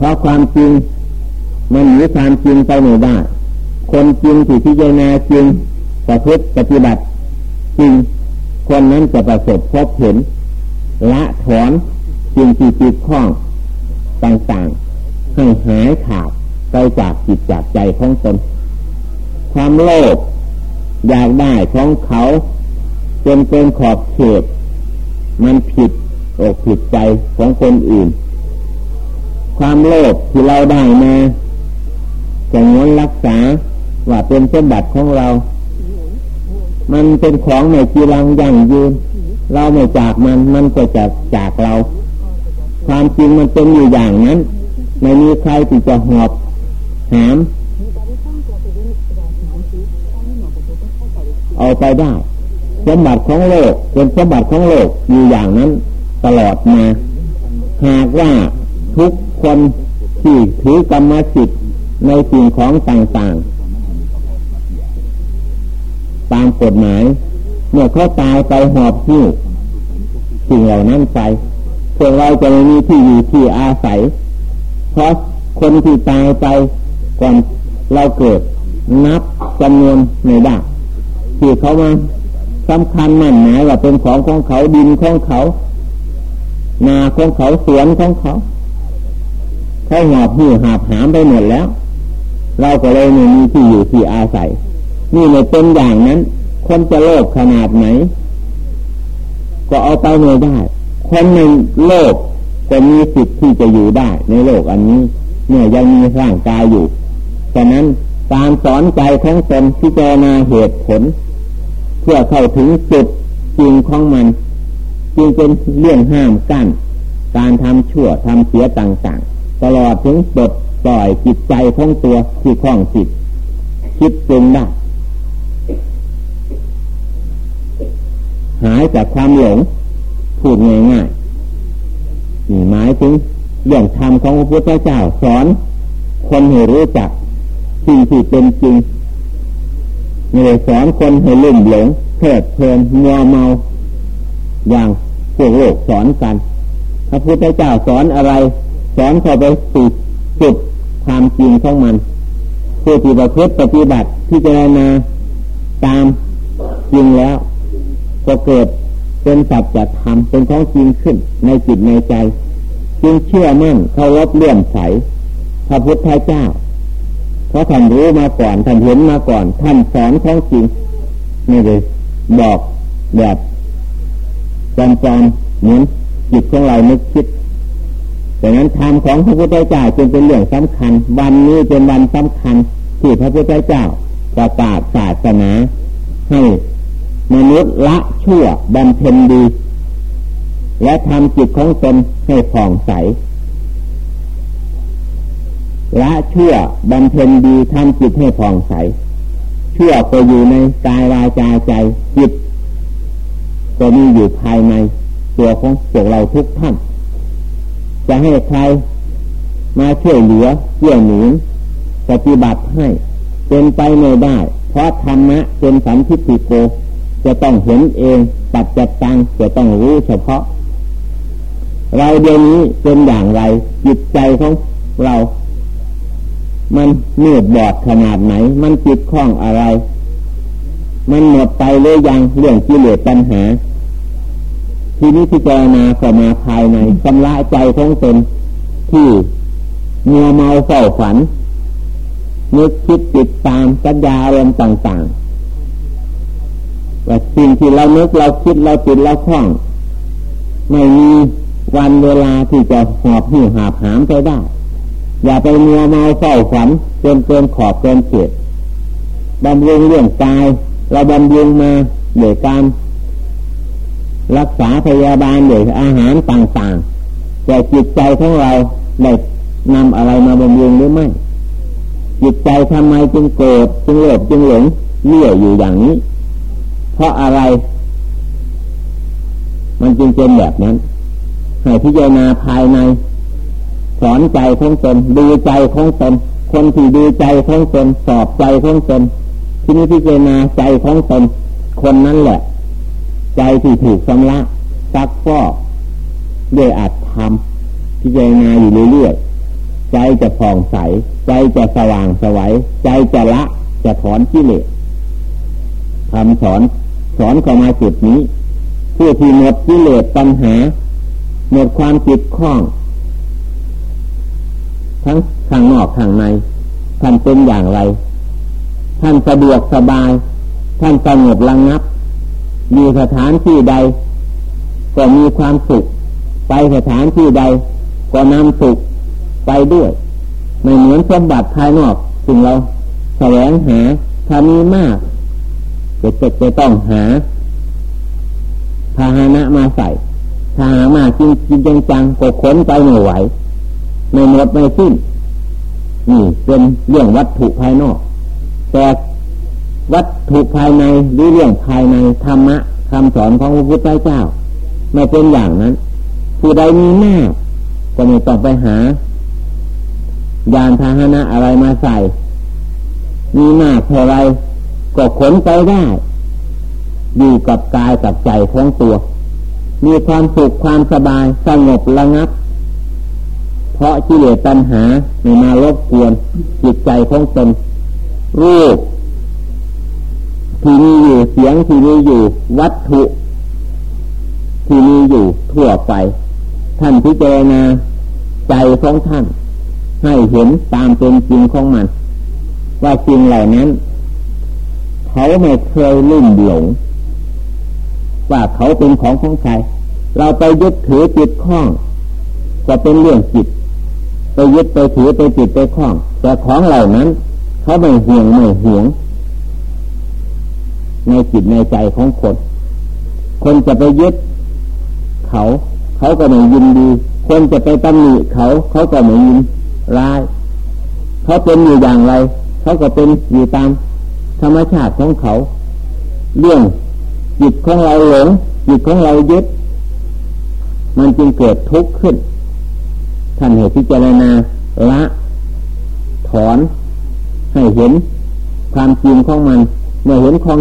เพราะความจริงมันหนีความจริงไปไม่ได้คนจริงที่พิจารณาจริงประพฤติปฏิบัติจริง คนนั้นจะประสบพบเห็น ละถอนจริงที่จิตข้องต่างๆ ให้หายขาดไปจากจิตจากใจของตนความโลภอยากได้ของเขาจนเป็นขอบเขตมันผิดอกผิดใจของคนอื่น ความโลภที่เราได้มาจะงวนรักษาว่าเป็นสมบัติของเรา มันเป็นของในจีรังยั่งยืน เราไม่จากมันมันก็จะจากเรา ความจริงมันเป็นอยู่อย่างนั้น ไม่มีใครที่จะหอบหามเอาไปได้สมบัติของโลกเป็นสมบัติของโลกอยู่อย่างนั้น ตลอดมา หากว่า คนที่ถือกรรมสิทธิ์ในสิ่งของต่างๆ ตามกฎหมาย เมื่อเขาตายไปหอบหิ้วสิ่งเหล่านั้นไปพวกเราจะไม่มีที่อยู่ที่อาศัย เพราะคนที่ตายไปก่อนเราเกิดนับจำนวนไม่ได้ที่เขามาสำคัญมั่นหมายว่าเป็นของของเขาดินของเขา นาของเขาสวนของเขา เขาหอบหิ้วหาบหามไปหมดแล้ว เราก็เลยไม่มีที่อยู่ที่อาศัย นี่ไม่เป็นอย่างนั้น คนจะโลภขนาดไหน ก็เอาไปไม่ได้ คนในโลกก็มีสิทธิ์ที่จะอยู่ได้ ในโลกอันนี้เมื่อยังมีร่างกายอยู่ฉะนั้นการสอนใจของตนที่เจนาเหตุผล เพื่อเข้าถึงจุดจริงของมัน จึงเป็นเรื่องห้ามกั้น การทำชั่วทำเสียต่างๆ ตลอดถึงบทปล่อยจิตใจของตัวที่คล้องจิตคิดปรุงได้หายจากความหลงพูดง่ายๆนี่หมายถึงเรื่องธรรมของพระพุทธเจ้าสอน คนให้รู้จักสิ่งที่เป็นจริงไม่ได้สอนคนให้ลุ่มหลงเพลิดเพลินมัวเมา อย่างพวกโลกสอนกัน พระพุทธเจ้าสอนอะไร สอนเข้าไปสู่จุดความจริงของมันผู้ที่ประพฤติปฏิบัติที่จะนาตามจริงแล้ว ก็เกิดเป็นสัจธรรมเป็นของจริงขึ้นในจิตในใจ จึงเชื่อมั่นเคารพเลื่อมใสพระพุทธเจ้าเพราะท่านรู้มาก่อนท่านเห็นมาก่อนท่านสอนของจริงไม่เลยบอกแบบจำจำเหมือนจิตของเราไม่คิด ดังนั้นธรรมของพระพุทธเจ้าจึงเป็นเรื่องสำคัญ วันนี้เป็นวันสำคัญที่พระพุทธเจ้าประกาศศาสนาให้มนุษย์ละชั่วบำเพ็ญดี และทำจิตของตนให้ผ่องใสละชั่วบำเพ็ญดีทำจิตให้ผ่องใสชั่วก็อยู่ในกายวาจาใจจิตก็มีอยู่ภายในตัวของพวกเราทุกท่าน จะให้ใครมาช่วยเหลือเกี่ยวหนุนปฏิบัติให้เป็นไปไม่ได้ เพราะธรรมะเป็นสัมทิฏฐิโก จะต้องเห็นเองปัจจัดตังจะต้องรู้เฉพาะ เราเดี๋ยวนี้เป็นอย่างไรจิตใจของเรา มันเมืดบอดขนาดไหน มันจิตคล้องอะไร มันหมดไปหรือยังเรื่องกิเลสปัญหา ทีนี้พิจารณาเข้ามาภายในชำระใจของตนที่มัวเมาเฝ้าฝัน นึกคิดติดตามสัญญาอารมณ์ต่างๆว่าสิ่งที่เรานึกเราคิดเราติดเราคล้อง ไม่มีวันเวลาที่จะหอบหิ้วหาบหามไปได้ อย่าไปมัวเมาเฝ้าฝันจนเกินขอบเกินเขตบำรุงเรื่องกาย เราบำรุงมาเดยการ รักษาพยาบาลด้วยอาหารต่างๆ แต่จิตใจของเราได้นำอะไรมาบำรุงหรือไม่ จิตใจทำไมจึงโกรธจึงโลภจึงหลงเลี่ยอยู่อย่างนี้ เพราะอะไร มันจึงเป็นแบบนั้น ให้พิจารณาภายใน สอนใจของตนดูใจของตนคนที่ดูใจของตนสอบใจของตนที่นี้พิจารณาใจของตนคนนั้นแหละ ใจที่ถูกสำละซักฟอกด้วยอัดทำพิจารณาอยู่เรื่อยๆใจจะผ่องใส ใจจะสว่างสวัยใจจะละจะถอนกิเลสคำสอนสอนเข้ามาจุดนี้ ผู้ที่หมดกิเลสปัญหา หมดความจิตข้อง ทั้งข้างนอกข้างในท่านเป็นอย่างไร ท่านสะดวกสบาย ท่านสงบระงับ มีสถานที่ใด ก็มีความสุข ไปสถานที่ใด ก็นำสุขไปด้วยไม่เหมือนสมบัติภายนอกซึ่งเราแสวงหาถ้ามีมากจะจะจะต้องหาพาหนะมาใส่ถ้าหามากจริงจริงจังจังก็ขนไปไม่ไหวไม่หมดไม่สิ้นนี่เป็นเรื่องวัตถุภายนอก แต่ วัตถุภายในหรือเรื่องภายในธรรมะคำสอนของพระพุทธเจ้าไม่เป็นอย่างนั้น ผู้ใดมีหน้าก็ไม่ต้องไปหายานพาหนะอะไรมาใส่ มีหน้าเท่าไรก็ขนไปได้ อยู่กับกายกับใจของตัว มีความสุขความสบายสงบระงับ เพราะกิเลสตัณหาไม่มารบกวนจิตใจของตนรูป ที่มีอยู่เสียงที่มีอยู่วัตถุ ที่มีอยู่ทั่วไป ท่านพิจารณาใจของท่าน ให้เห็นตามเป็นจริงของมัน ว่าจริงเหล่านั้น เขาไม่เคยลุ่มหลง ว่าเขาเป็นของของใครเราไปยึดถือจิตข้อง ก็เป็นเรื่องจิตไปยึดไปถือไปจิตไปข้อง แต่ของเหล่านั้น เขาไม่ห่วงไม่ห่วง ในจิตในใจของคน คนจะไปยึดเขา เขาก็ไม่ยินดี คนจะไปตำหนิเขา เขาก็ไม่ยินร้าย เขาเป็นอยู่อย่างไร เขาก็เป็นอยู่ตามธรรมชาติของเขา เรื่องจิตของเราหลงจิตของเรายึด มันจึงเกิดทุกข์ขึ้นท่านเหตุพิจารณาละ ถอนให้เห็นความจริงของมันเมื่อเห็นของ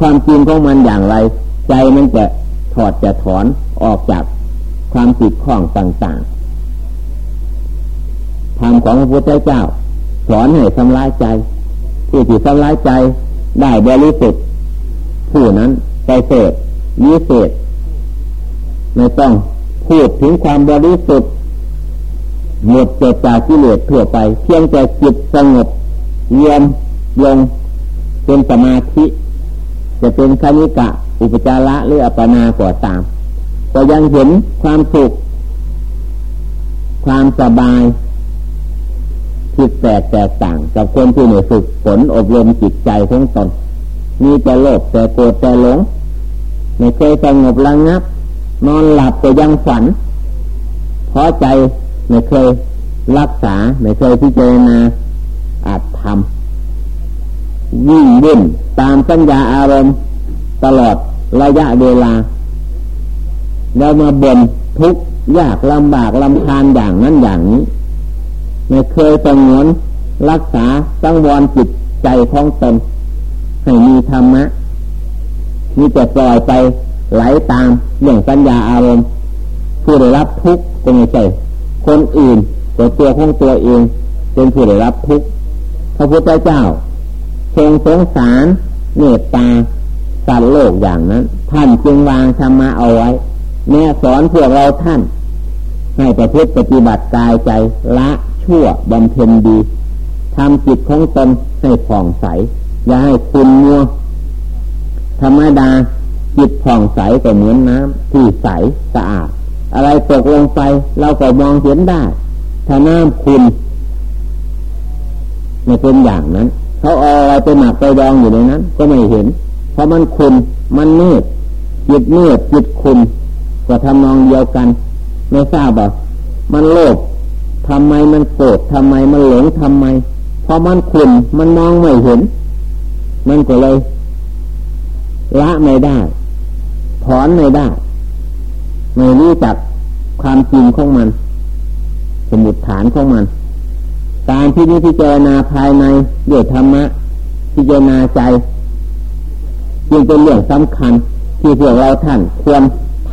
ความจริงของมันอย่างไร ใจมันจะถอดจะถอนออกจากความติดข้องต่างๆธรรมของพระพุทธเจ้า สอนให้ทำลายใจผู้ที่ทำลายใจได้บริสุทธิ์ผู้นั้นไปเสดวิเศษไม่ต้องพูดถึงความบริสุทธิ์หมดเกิดจากกิเลสทั่วไป เพียงแต่จิตสงบเยี่ยมลงเป็นสมาธิ จะเป็นคณิกะ อุปจาระหรืออัปนาก่อตามก็ยังเห็นความสุข ความสบายจิตแตกแตกต่างกับคนที่ไม่ฝึกฝนอบรมจิตใจของตนมีแต่โลภแต่โกรธแต่หลงไม่เคยสงบระงับ นอนหลับก็ยังฝันเพราะใจไม่เคยรักษา ไม่เคยพิจารณาอาจทำ วิ่งวุ่นตามสัญญาอารมณ์ ตลอดระยะเวลา แล้วมาบ่นทุกข์ยากลำบากลำคาญอย่างนั้นอย่างนี้ไม่เคยสงวนรักษาสังวรจิตใจของตนให้มีธรรมะมีแต่ปล่อยไปไหลตามเรื่องปัญญาอารมณ์ผู้ได้รับทุกข์ก็ไม่ใช่คนอื่นตัวตัวของตัวเองเป็นผู้ได้รับทุกข์พระพุทธเจ้า ทรงสงสารเมตตาสัตว์โลกอย่างนั้น ท่านจึงวางธรรมะเอาไว้ แม่สอนพวกเราท่าน ให้ประพฤติปฏิบัติกายใจละชั่วบำเพ็ญดีทำจิตของตนให้ผ่องใส อย่าให้คุณมัวธรรมดาจิตผ่องใสก็เหมือนน้ำที่ใสสะอาด อะไรตกลงไปเราก็มองเห็นได้ ถ้าน้ำคุณไม่เป็นอย่างนั้น เขาเอาอะไรไปหมักไปดองอยู่ในนั้น ก็ไม่เห็น เพราะมันคุณมันมืดจิตมืดจิตคุณก็ทำนองเดียวกัน ไม่ทราบอะมันโลภทำไมมันโกรธทำไมมันหลงทำไม เพราะมันคุณมันมองไม่เห็น มันก็เลย ละไม่ได้ ถอนไม่ได้ ไม่รู้จักความจริงของมัน สมุดฐานของมัน การที่นี้พิจารณาภายในเดือดธรรมะพิจารณาใจจึงเป็นเรื่องสำคัญ ที่พวกเราท่านควร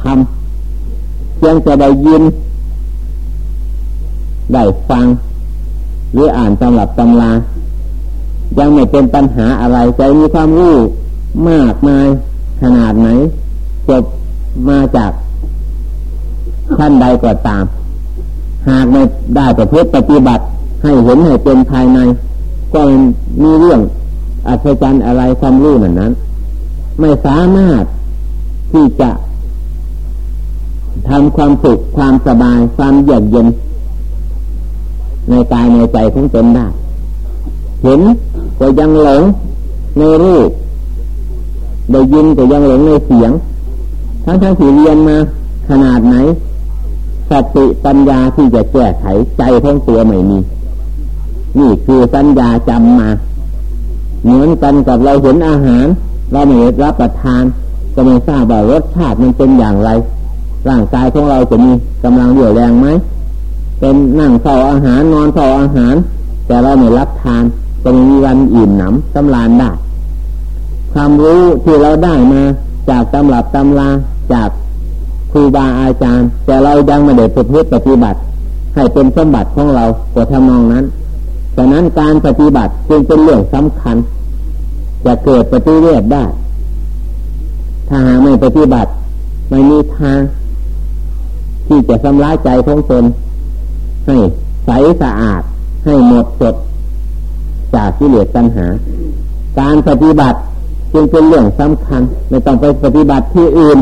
ทำเพียงจะได้ยินได้ฟัง หรืออ่านตำรับตำรายังไม่เป็นปัญหาอะไรใจมีความรู้มากมายขนาดไหนจบมาจากท่านใดก็ตาม หากไม่ได้ประพฤติปฏิบัติ ให้เห็นให้เป็นภายใน ก็มีเรื่องอัศจรรย์อะไรความรู้นั้นนั้น ไม่สามารถที่จะทำความสุขความสบายความเยือกเย็น ในกายในใจของตนได้ เห็นก็ยังหลงในรูปได้ยินก็ยังหลงในเสียง ทั้งทั้งที่เรียนมาขนาดไหนสติปัญญาที่จะแก้ไขใจของตัวไม่มี นี่คือสัญญาจำมา เหมือนกันกับเราเห็นอาหาร เราไม่ได้รับประทาน ก็ไม่ทราบว่ารสชาติมันเป็นอย่างไร ร่างกายของเราจะมีกำลังเรี่ยวแรงไหมเป็นนั่งเฝ้าอาหารนอนเฝ้าอาหาร แต่เราไม่รับทานจะไม่มีวันอิ่มหนำสำราญได้ความรู้ที่เราได้มา จากตำรับตำราจากครูบาอาจารย์ แต่เรายังไม่ได้ประพฤติปฏิบัติ ให้เป็นสมบัติของเรากว่าทำนองนั้น ฉะนั้นการปฏิบัติจึงเป็นเรื่องสำคัญ จะเกิดปฏิเวทได้ ถ้าหาไม่ปฏิบัติ ไม่มีทาง ที่จะทำร้ายใจของตนให้ใสสะอาด ให้หมดจดจากกิเหลสตัณหา การปฏิบัติจึงเป็นเรื่องสำคัญ ไม่ต้องไปปฏิบัติที่อื่น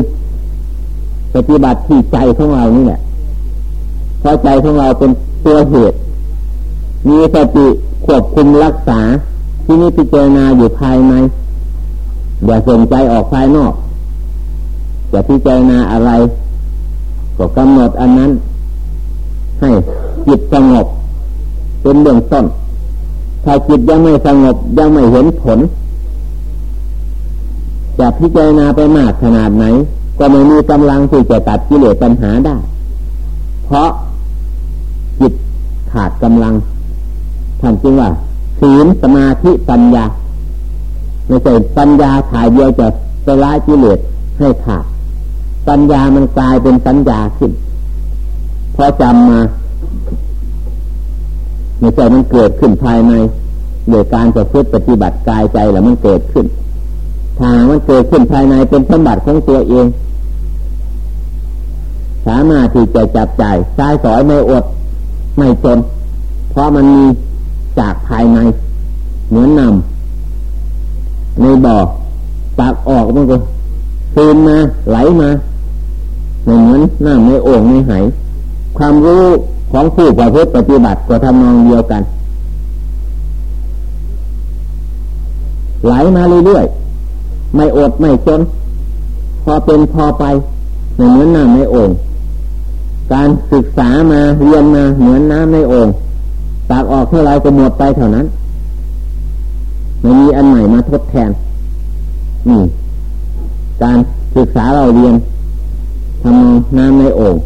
ปฏิบัติที่ใจของเรานี่แหละเพราะใจของเราเป็นตัวเหตุ มีสติควบคุมรักษา ที่นี้พิจารณาอยู่ภายในอย่าสนใจออกภายนอกจะพิจารณาอะไร ก็กำหนดอันนั้น ให้จิตสงบเป็นเบื้องต้น ถ้าจิตยังไม่สงบยังไม่เห็นผลจะพิจารณาไปมากขนาดไหน ก็ไม่มีกำลังที่จะตัดกิเลสปัญหาได้ เพราะจิตขาดกำลัง ท่านจึงว่าศีลสมาธิปัญญาไม่ใช่ปัญญาถ่ายเดียวจะสละกิเลสให้ขาดปัญญามันกลายเป็นสัญญาขึ้นพอจำมาไม่ใช่มันเกิดขึ้นภายในโดยการประพฤติปฏิบัติกายใจแล้วมันเกิดขึ้นทางมันเกิดขึ้นภายในเป็นสมบัติของตัวเอง สามารถที่จะจับใจใช้สอยไม่อด ไม่จน เพราะมันมี เหมือนนำในบ่อตักออกมันก็ซึมมาไหลมาเหมือนน้ำในโอ่งในไหความรู้ของผู้ประพฤติปฏิบัติก็ทำนองเดียวกัน ไหลมาเรื่อยๆไม่อดไม่จน พอเป็นพอไปเหมือนน้ำในโอ่งการศึกษามาเรียนมาเหมือนน้ำในโอ่งตากออกเท่าไรก็หมดไปเท่านั้น ไม่มีอันใหม่มาทดแทน นี่ การศึกษาเราเรียนทำน้ำในโอ่ง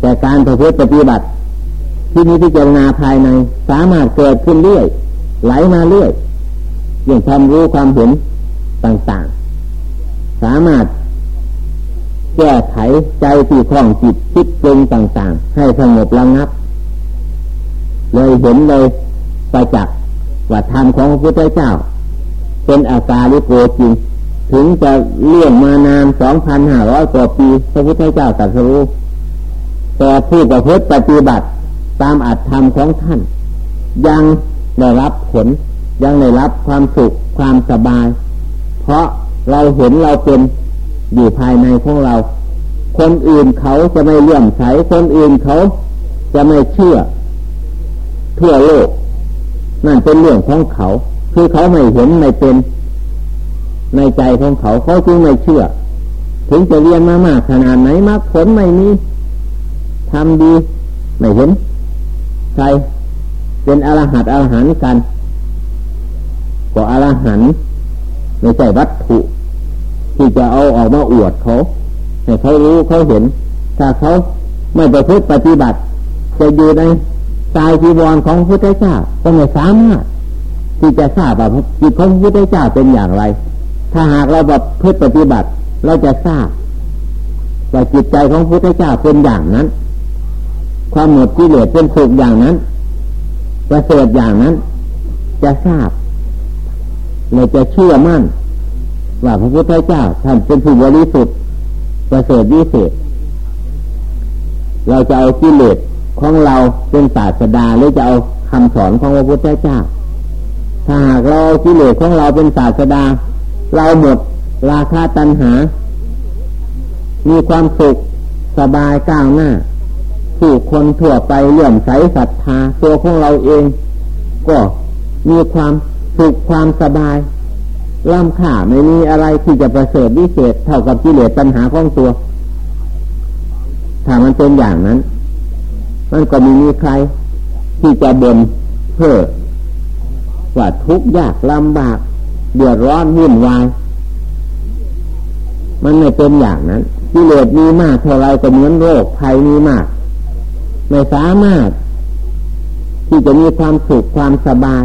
แต่การประพฤติปฏิบัติ ที่นี้พิจรณาภายใน สามารถเกิดขึ้นเรื่อย ไหลมาเรื่อยอย่างความรู้ความเห็นต่างๆ สามารถแก้ไขใจที่คล่องจิตคิดปรุงต่าง ๆ ให้สงบระงับ เลยเห็นเลยประจักษ์ว่าธรรมของพระพุทธเจ้า เป็นอาการลิโกจริง ถึงจะเลี่ยงมานานสองพันห้าร้อยกว่าปีพระพุทธเจ้าตรัสรู้แต่ผู้ประพฤติปฏิบัติตามอัตธรรมของท่าน ยังได้รับผล ยังได้รับความสุขความสบาย เพราะเราเห็นเราเป็นอยู่ภายในของเรา คนอื่นเขาจะไม่เลื่อมใสคนอื่นเขาจะไม่เชื่อ ทั่วโลก นั่นเป็นเรื่องของเขา คือเขาไม่เห็นไม่เป็นในใจของเขาเขาจึงไม่เชื่อ ถึงจะเรียนมามากขนาดไหนมากผลไม่มีทำดีไม่เห็นใครเป็นอรหัตอรหันกันก็อรหันไม่ใช่วัตถุ ที่จะเอาออกมาอวดเขาให้เขารู้เขาเห็น ถ้าเขาไม่ประพฤติปฏิบัติ จะอยู่ในกายจีวรของพระพุทธเจ้าก็ไม่สามารถ ที่จะทราบว่าจิตของพระพุทธเจ้าเป็นอย่างไร ถ้าหากเราแบบพฤติปฏิบัติ เราจะทราบว่าจิตใจของพระพุทธเจ้าเป็นอย่างนั้น ความหมดกิเลสเป็นสุขอย่างนั้นประเสริฐอย่างนั้น จะทราบเราจะเชื่อมั่น ว่าพระพุทธเจ้าท่านเป็นผู้บริสุทธิ์ประเสริฐวิเศษเราจะเอากิเลสของเราเป็นศาสดาหรือจะเอาคำสอนของพระพุทธเจ้า ถ้าหากเรากิเลสของเราเป็นศาสดา เราหมดราคาตัณหา มีความสุขสบายก้าวหน้าผู้คนทั่วไปเลื่อมใสศรัทธาตัวของเราเอง ก็มีความสุขความสบายล่ำค่าไม่มีอะไรที่จะประเสริฐวิเศษเท่ากับกิเลสปัญหาของตัว ถ้ามันเป็นอย่างนั้น มันก็ไม่มีใคร ที่จะบ่นเพื่อ ว่าทุกข์ยากลำบากเดือดร้อนวุ่นวาย มันไม่เป็นอย่างนั้นกิเลสมีมากเท่าไรก็เหมือนโรคภัยมีมาก ไม่สามารถ ที่จะมีความสุขความสบาย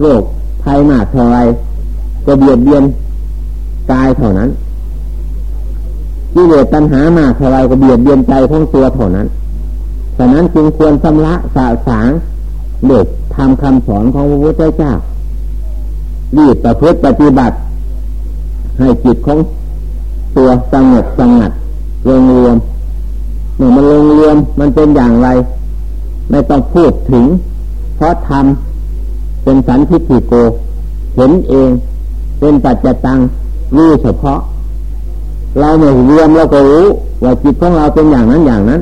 โรคภัยมากเท่าไรก็เบียดเบียนกายเท่านั้นกิเลสตัณหามากเท่าไรก็เบียดเบียนใจของตัวเท่านั้นฉะนั้นจึงควรชำระสาสางเด็ก ทำคำสอนของพระพุทธเจ้ารีบประพฤติปฏิบัติ ให้จิตของตัวสงบสงัดรวมรวมเมื่อมันลงรวมมันเป็นอย่างไร ไม่ต้องพูดถึง เพราะทำเป็นสันทิฏฐิโก เห็นเองเป็นปัจจตังรู้เฉพาะ เราไม่รวมเราก็รู้ว่าจิตของเราเป็นอย่างนั้นอย่างนั้น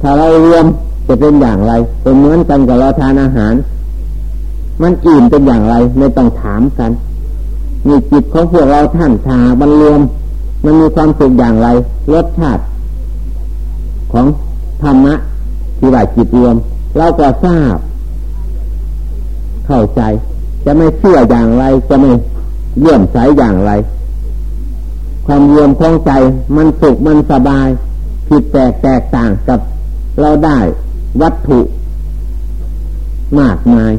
ถ้าเรารวมจะเป็นอย่างไรเป็นเหมือนกันกับเราทานอาหาร มันอิ่มเป็นอย่างไรไม่ต้องถามกันมีจิตของพวกเราท่านชาบรรรวม มันมีความสุขอย่างไรรสชาติ ของธรรมะที่ว่าจิตรวม เราก็ทราบ เข้าใจ จะไม่เชื่ออย่างไร จะไม่เลื่อมใสอย่างไร ความรวมของใจมันสุขมันสบาย ผิดแตกแตกต่างกับเราได้วัตถุ มากมาย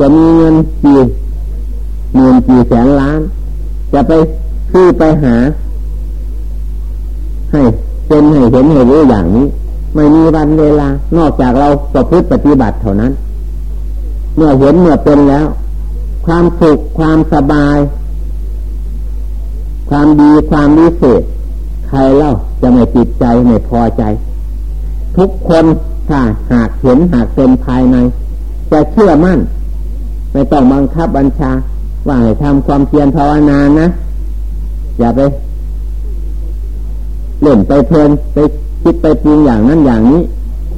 จะมีเงินกี่หมื่นกี่แสนล้าน จะไปซื้อไปหา ให้เป็นให้เห็นให้รู้อย่างนี้ ไม่มีวันเวลา นอกจากเราประพฤติปฏิบัติเท่านั้น เมื่อเห็นเมื่อเป็นแล้ว ความสุขความสบาย ความดีความวิเศษใครเล่าจะไม่ติดใจไม่พอใจ ทุกคนถ้าหากเห็นหากเป็นภายใน จะเชื่อมั่น ไม่ต้องบังคับบัญชา ว่าให้ทำความเพียรภาวนานะ อย่าไปเล่นไปเพลินไปคิดไปปรุงอย่างนั้นอย่างนี้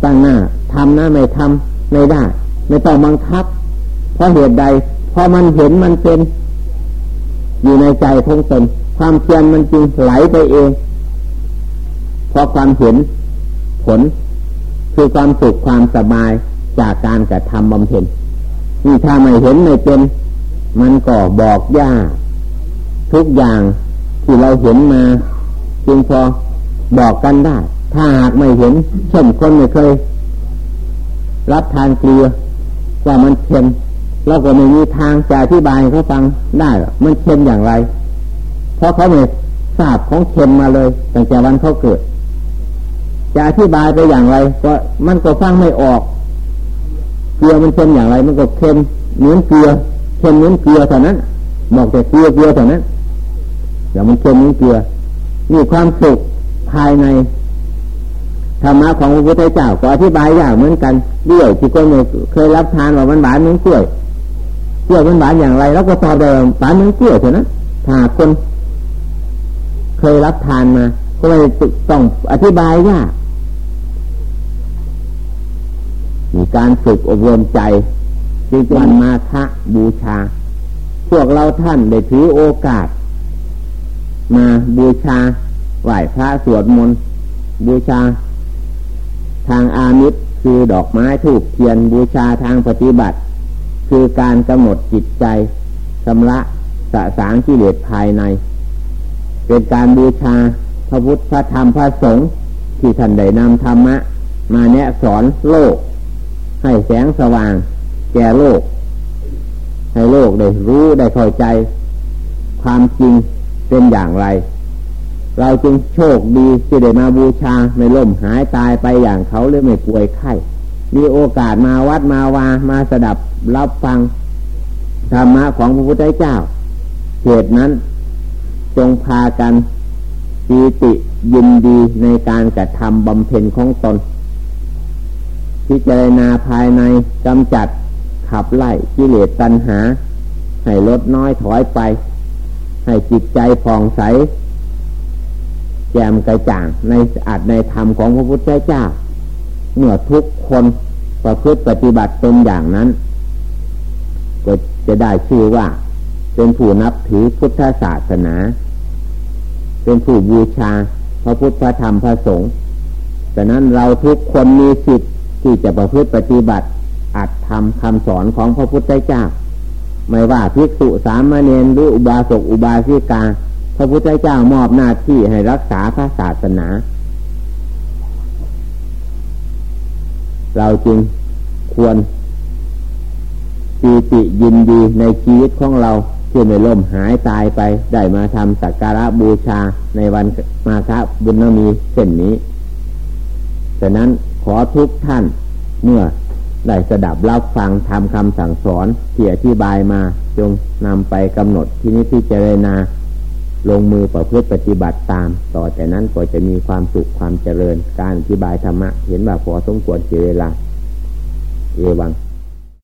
ตั้งหน้าทำนะไม่ทำไม่ได้ ไม่ต้องบังคับ เพราะเหตุใดเพอมันเห็นมันเป็น อยู่ในใจของตนความเพียรมันจึงไหลไปเองเพราะความเห็นผล คือความสุขความสบายจากการกระทำบำเพ็ญ นี่ถ้าไม่เห็นไม่เป็น มันก็บอกยากทุกอย่างที่เราเห็นมาจึงพอบอกกันได้ ถ้าหากไม่เห็น เช่นคนไม่เคย รับทานเกลือว่ามันเค็มเราก็ไม่มีทางจะอธิบายเขาฟังได้มันเค็มอย่างไร เพราะเขาไม่ทราบของเค็มมาเลยตั้งแต่วันเขาเกิด จะอธิบายไปอย่างไร ก็มันก็ฟังไม่ออก กลือมันเค็มอย่างไรมันก็เค็มเหมือนเกลือเค็มเหมือนเกลือเท่านั้นบอกแต่เกลือเกลือเท่านั้นอย่ามันเค็มเหมือนเกลือมีความสุขภายในธรรมะของพระพุทธเจ้าก็อธิบายยากเหมือนกันเดี่ยวที่คนเคยรับทานว่ามันหวานเหมือนกล้วยกล้วยมันหวานอย่างไร แล้วก็ตอบเดิมหวานเหมือนกล้วยเท่านั้นถ้าคน เคยรับทานมาก็เลยต้องอธิบายยาก มีการฝึกอบรมใจจึงวันมาฆะบูชา พวกเราท่านได้ถือโอกาส มาบูชาไหว้พระสวดมนต์บูชา ทางอามิตรคือดอกไม้ถูกเทียนบูชาทางปฏิบัติ คือการกำหนดจิตใจชำระสะสางกิเลสภายใน เป็นการบูชาพระพุทธพระธรรมพระสงฆ์ที่ท่านได้นำธรรมะ มาแนะสอนโลก ให้แสงสว่าง แก่โลก ให้โลกได้รู้ได้เข้าใจ ความจริงเป็นอย่างไร เราจึงโชคดีที่ได้มาบูชาไม่ล่มหายตายไปอย่างเขาหรือไม่ป่วยไข้มีโอกาสมาวัดมาวามาสดับรับฟังธรรมะของพระพุทธเจ้าเหตุนั้นจงพากันปีติยินดีในการกระทำบำเพ็ญของตน พิจารณาภายในกำจัดขับไล่กิเลสตัณหา ให้ลดน้อยถอยไป ให้จิตใจผ่องใสแจ่มกระจ่างในอัตในธรรมของพระพุทธเจ้า เมื่อทุกคนประพฤติปฏิบัติเป็นอย่างนั้น ก็จะได้ชื่อว่า เป็นผู้นับถือพุทธศาสนา เป็นผู้บูชาพระพุทธธรรมพระสงฆ์ดังนั้นเราทุกคนมีสิทธิ์ ที่จะประพฤติปฏิบัติอัดทำคำสอนของพระพุทธเจ้า ไม่ว่าภิกษุสามเณรหรืออุบาสกอุบาสิกา พระพุทธเจ้ามอบหน้าที่ให้รักษาพระศาสนา เราจึงควรปีติยินดีในชีวิตของเราที่ไม่ล่มหายตายไป ได้มาทำสักการะบูชาในวันมาฆบุญนมีเช่นนี้ฉะนั้น ขอทุกท่าน เมื่อได้สดับรับฟังทำคำสั่งสอนที่อธิบายมาจงนำไปกำหนดที่นี้ที่เจรนาลงมือประพฤติปฏิบัติตาม ต่อแต่นั้นก็จะมีความสุขความเจริญ การอธิบายธรรมะ เห็นว่าพอสมควรเสียเวลา เอวัง